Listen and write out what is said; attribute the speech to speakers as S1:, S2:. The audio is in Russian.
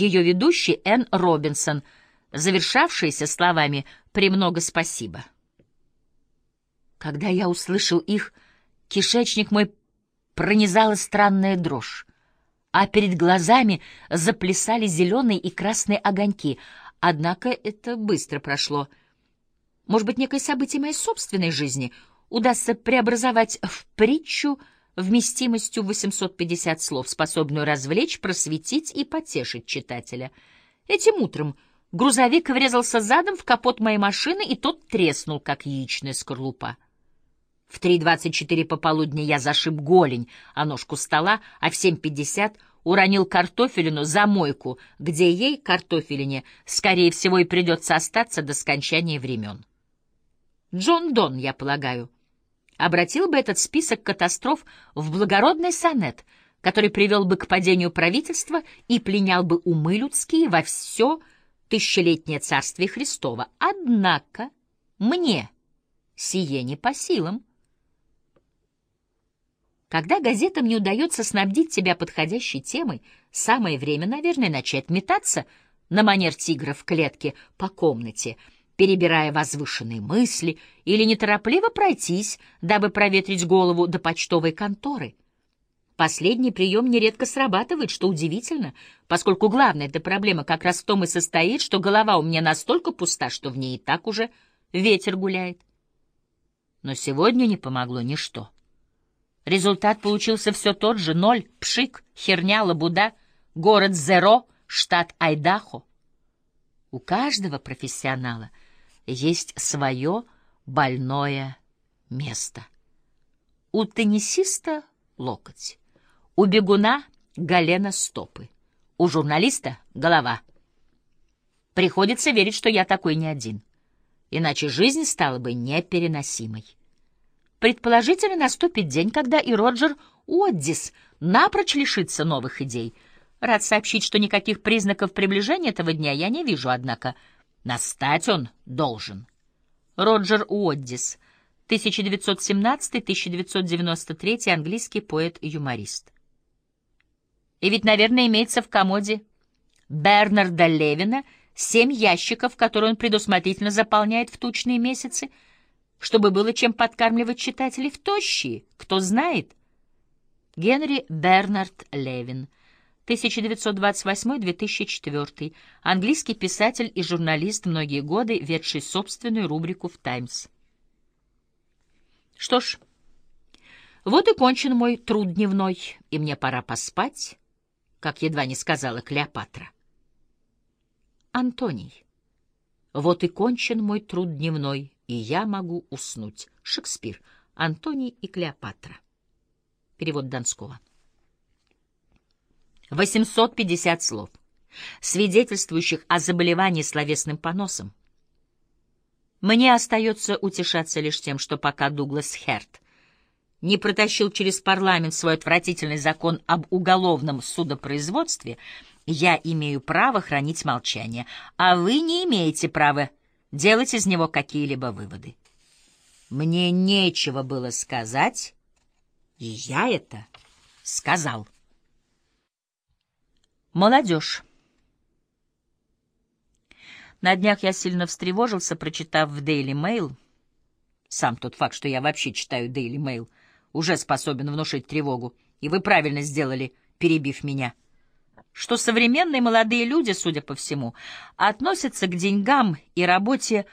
S1: ее ведущей Энн Робинсон, завершавшаяся словами «Премного спасибо». Когда я услышал их, кишечник мой пронизала странная дрожь, а перед глазами заплясали зеленые и красные огоньки. Однако это быстро прошло. Может быть, некое событие моей собственной жизни удастся преобразовать в притчу вместимостью 850 слов, способную развлечь, просветить и потешить читателя. Этим утром грузовик врезался задом в капот моей машины, и тот треснул, как яичная скорлупа. В 3.24 пополудни я зашиб голень о ножку стола, а в 7.50 уронил картофелину за мойку, где ей, картофелине, скорее всего, и придется остаться до скончания времен. Джон Дон, я полагаю, обратил бы этот список катастроф в благородный сонет, который привел бы к падению правительства и пленял бы умы людские во все тысячелетнее царствие Христова. Однако мне сие не по силам. Когда газетам не удается снабдить тебя подходящей темой, самое время, наверное, начать метаться на манер тигра в клетке по комнате, перебирая возвышенные мысли, или неторопливо пройтись, дабы проветрить голову до почтовой конторы. Последний прием нередко срабатывает, что удивительно, поскольку главная эта проблема как раз в том и состоит, что голова у меня настолько пуста, что в ней и так уже ветер гуляет. Но сегодня не помогло ничто. Результат получился все тот же — ноль, пшик, херня, лабуда, город Зеро, штат Айдахо. У каждого профессионала есть свое больное место. У теннисиста — локоть, у бегуна — голена стопы, у журналиста — голова. Приходится верить, что я такой не один, иначе жизнь стала бы непереносимой. Предположительно, наступит день, когда и Роджер Уоддис напрочь лишится новых идей. Рад сообщить, что никаких признаков приближения этого дня я не вижу, однако настать он должен. Роджер Уоддис, 1917-1993, английский поэт и ведь, наверное, имеется в комоде Бернарда Левина семь ящиков, которые он предусмотрительно заполняет в тучные месяцы — чтобы было чем подкармливать читателей в тощие, кто знает. Генри Бернард Левин, 1928-2004, английский писатель и журналист, многие годы ведший собственную рубрику в «Таймс». Что ж, вот и кончен мой труд дневной, и мне пора поспать, как едва не сказала Клеопатра. Антоний, вот и кончен мой труд дневной, и я могу уснуть. Шекспир. Антоний и Клеопатра. Перевод Донского. 850 слов, свидетельствующих о заболевании словесным поносом. Мне остается утешаться лишь тем, что пока Дуглас Херт не протащил через парламент свой отвратительный закон об уголовном судопроизводстве, я имею право хранить молчание, а вы не имеете права делать из него какие-либо выводы. Мне нечего было сказать, и я это сказал. Молодежь. На днях я сильно встревожился, прочитав в Daily Mail, сам тот факт, что я вообще читаю Daily Mail, уже способен внушить тревогу, и вы правильно сделали, перебив меня — что современные молодые люди, судя по всему, относятся к деньгам и работе